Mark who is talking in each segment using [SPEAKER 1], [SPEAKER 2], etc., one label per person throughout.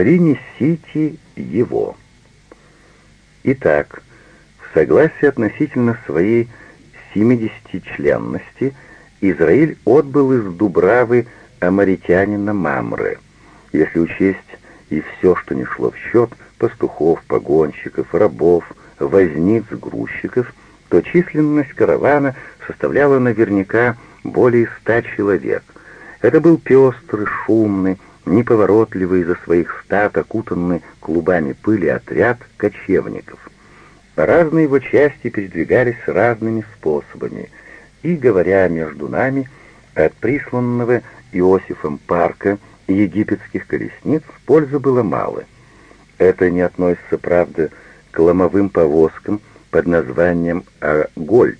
[SPEAKER 1] принесите его. Итак, в согласии относительно своей 70-членности Израиль отбыл из Дубравы амаритянина Мамры. Если учесть и все, что не шло в счет, пастухов, погонщиков, рабов, возниц, грузчиков, то численность каравана составляла наверняка более ста человек. Это был пестрый, шумный, неповоротливый из-за своих стад, окутанный клубами пыли отряд кочевников. Разные его части передвигались разными способами, и, говоря между нами, от присланного Иосифом парка египетских колесниц пользы было мало. Это не относится, правда, к ломовым повозкам под названием «Агольд»,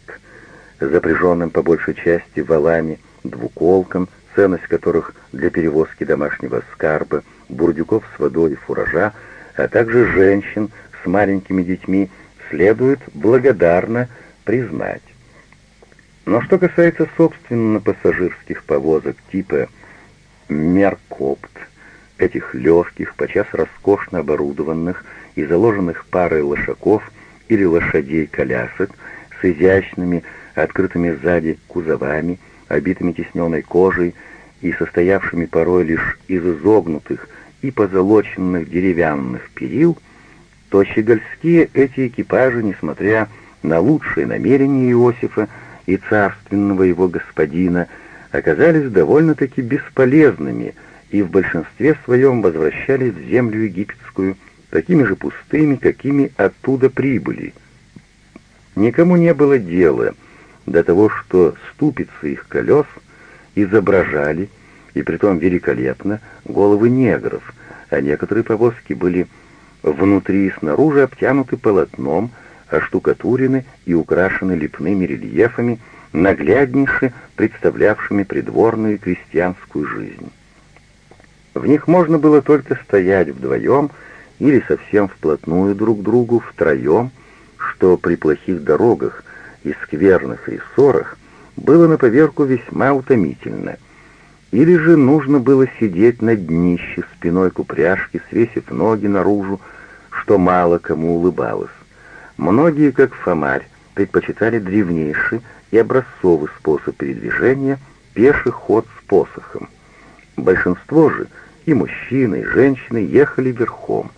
[SPEAKER 1] запряженным по большей части валами, двуколкам, ценность которых для перевозки домашнего скарба, бурдюков с водой и фуража, а также женщин с маленькими детьми, следует благодарно признать. Но что касается собственно пассажирских повозок типа «Меркопт», этих легких, подчас роскошно оборудованных и заложенных парой лошаков или лошадей-колясок с изящными, открытыми сзади кузовами, обитыми тесненной кожей и состоявшими порой лишь из изогнутых и позолоченных деревянных перил, то щегольские эти экипажи, несмотря на лучшие намерения Иосифа и царственного его господина, оказались довольно-таки бесполезными и в большинстве своем возвращались в землю египетскую такими же пустыми, какими оттуда прибыли. Никому не было дела до того, что ступицы их колес изображали, и притом великолепно, головы негров, а некоторые повозки были внутри и снаружи обтянуты полотном, оштукатурены и украшены лепными рельефами, нагляднейше представлявшими придворную крестьянскую жизнь. В них можно было только стоять вдвоем или совсем вплотную друг к другу втроем, что при плохих дорогах и скверных рессорах было на поверку весьма утомительно. Или же нужно было сидеть на днище спиной к упряжке, свесив ноги наружу, что мало кому улыбалось. Многие, как Фомарь, предпочитали древнейший и образцовый способ передвижения — пеший ход с посохом. Большинство же, и мужчины, и женщины, ехали верхом.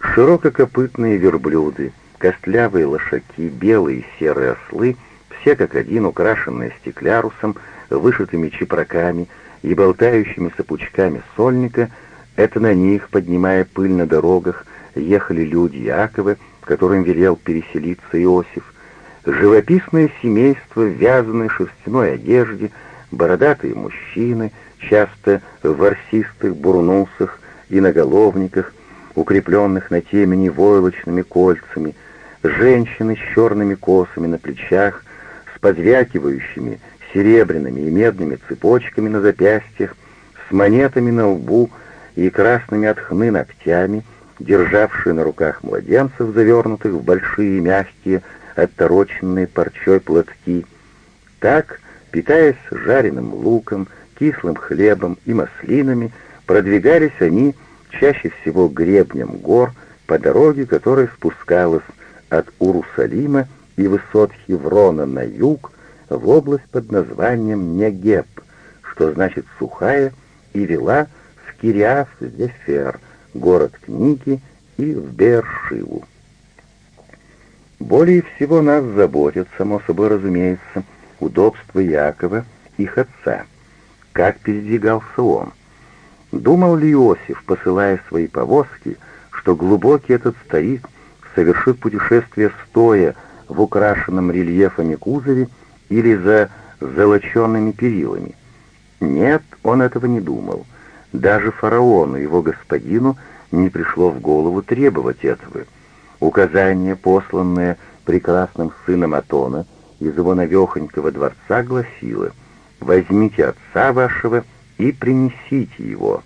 [SPEAKER 1] Ширококопытные верблюды, костлявые лошаки, белые и серые ослы, все как один украшенные стеклярусом, вышитыми чепраками и болтающимися пучками сольника, это на них, поднимая пыль на дорогах, ехали люди Якова, которым велел переселиться Иосиф, живописное семейство в вязаной шерстяной одежде, бородатые мужчины, часто в ворсистых бурнусах и наголовниках, укрепленных на темени войлочными кольцами, женщины с черными косами на плечах, с позвякивающими серебряными и медными цепочками на запястьях, с монетами на лбу и красными от хны ногтями, державшие на руках младенцев, завернутых в большие мягкие, оттороченные парчой платки. Так, питаясь жареным луком, кислым хлебом и маслинами, продвигались они чаще всего гребнем гор по дороге, которая спускалась от Урусалима и высот Хеврона на юг в область под названием Негеб, что значит «сухая», и вела в Кириаф-Зефер, город книги, и в Бершиву. Более всего нас заботит, само собой разумеется, удобство Якова, их отца. Как передвигался он? Думал ли Иосиф, посылая свои повозки, что глубокий этот старик совершит путешествие стоя в украшенном рельефами кузове или за золоченными перилами? Нет, он этого не думал. Даже фараону, его господину, не пришло в голову требовать этого. Указание, посланное прекрасным сыном Атона из его навехонького дворца, гласило «Возьмите отца вашего и принесите его».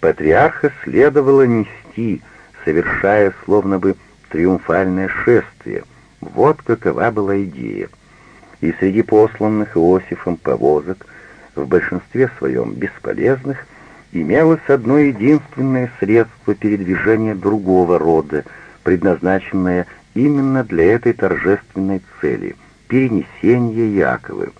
[SPEAKER 1] Патриарха следовало нести, совершая словно бы триумфальное шествие. Вот какова была идея. И среди посланных Иосифом повозок, в большинстве своем бесполезных, имелось одно единственное средство передвижения другого рода, предназначенное именно для этой торжественной цели — перенесение Яковы.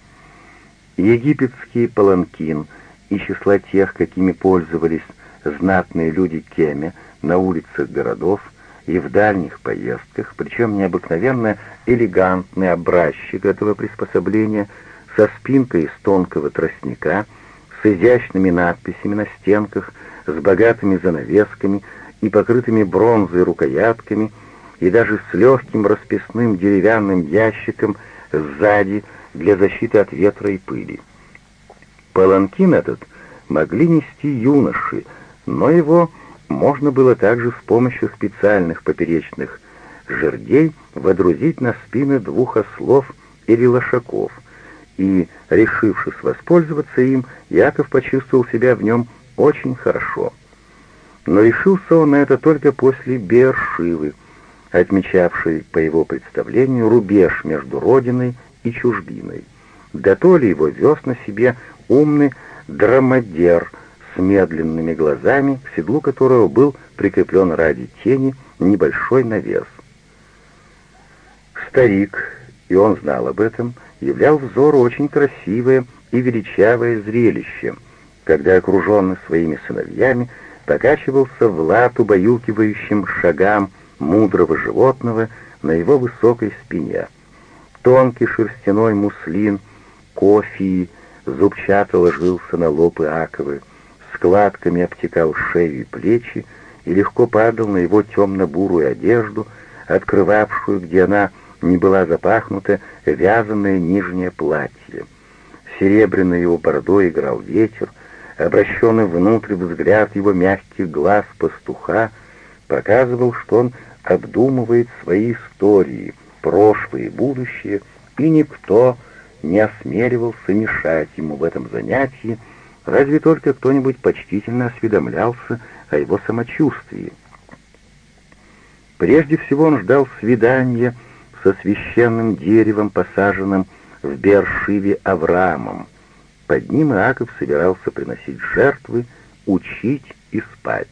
[SPEAKER 1] Египетский паланкин и числа тех, какими пользовались знатные люди Кеме на улицах городов и в дальних поездках, причем необыкновенно элегантный образчик этого приспособления со спинкой из тонкого тростника — с изящными надписями на стенках, с богатыми занавесками и покрытыми бронзой рукоятками, и даже с легким расписным деревянным ящиком сзади для защиты от ветра и пыли. Паланкин этот могли нести юноши, но его можно было также с помощью специальных поперечных жердей водрузить на спины двух ослов или лошаков, и, решившись воспользоваться им, Яков почувствовал себя в нем очень хорошо. Но решился он на это только после Бершивы, отмечавшей, по его представлению, рубеж между родиной и чужбиной. Да то ли его вез на себе умный драмадер с медленными глазами, к седлу которого был прикреплен ради тени небольшой навес. Старик, и он знал об этом, являл взору очень красивое и величавое зрелище, когда, окруженный своими сыновьями, покачивался в лад убаюкивающим шагам мудрого животного на его высокой спине. Тонкий шерстяной муслин, кофе, зубчато ложился на лоб Иаковы, складками обтекал шею и плечи и легко падал на его темно-бурую одежду, открывавшую, где она не была запахнута вязаное нижнее платье. Серебряной его бородой играл ветер, обращенный внутрь взгляд его мягких глаз пастуха показывал, что он обдумывает свои истории, прошлое и будущее, и никто не осмеливался мешать ему в этом занятии, разве только кто-нибудь почтительно осведомлялся о его самочувствии. Прежде всего он ждал свидания со священным деревом, посаженным в Бершиве Авраамом. Под ним Иаков собирался приносить жертвы, учить и спать.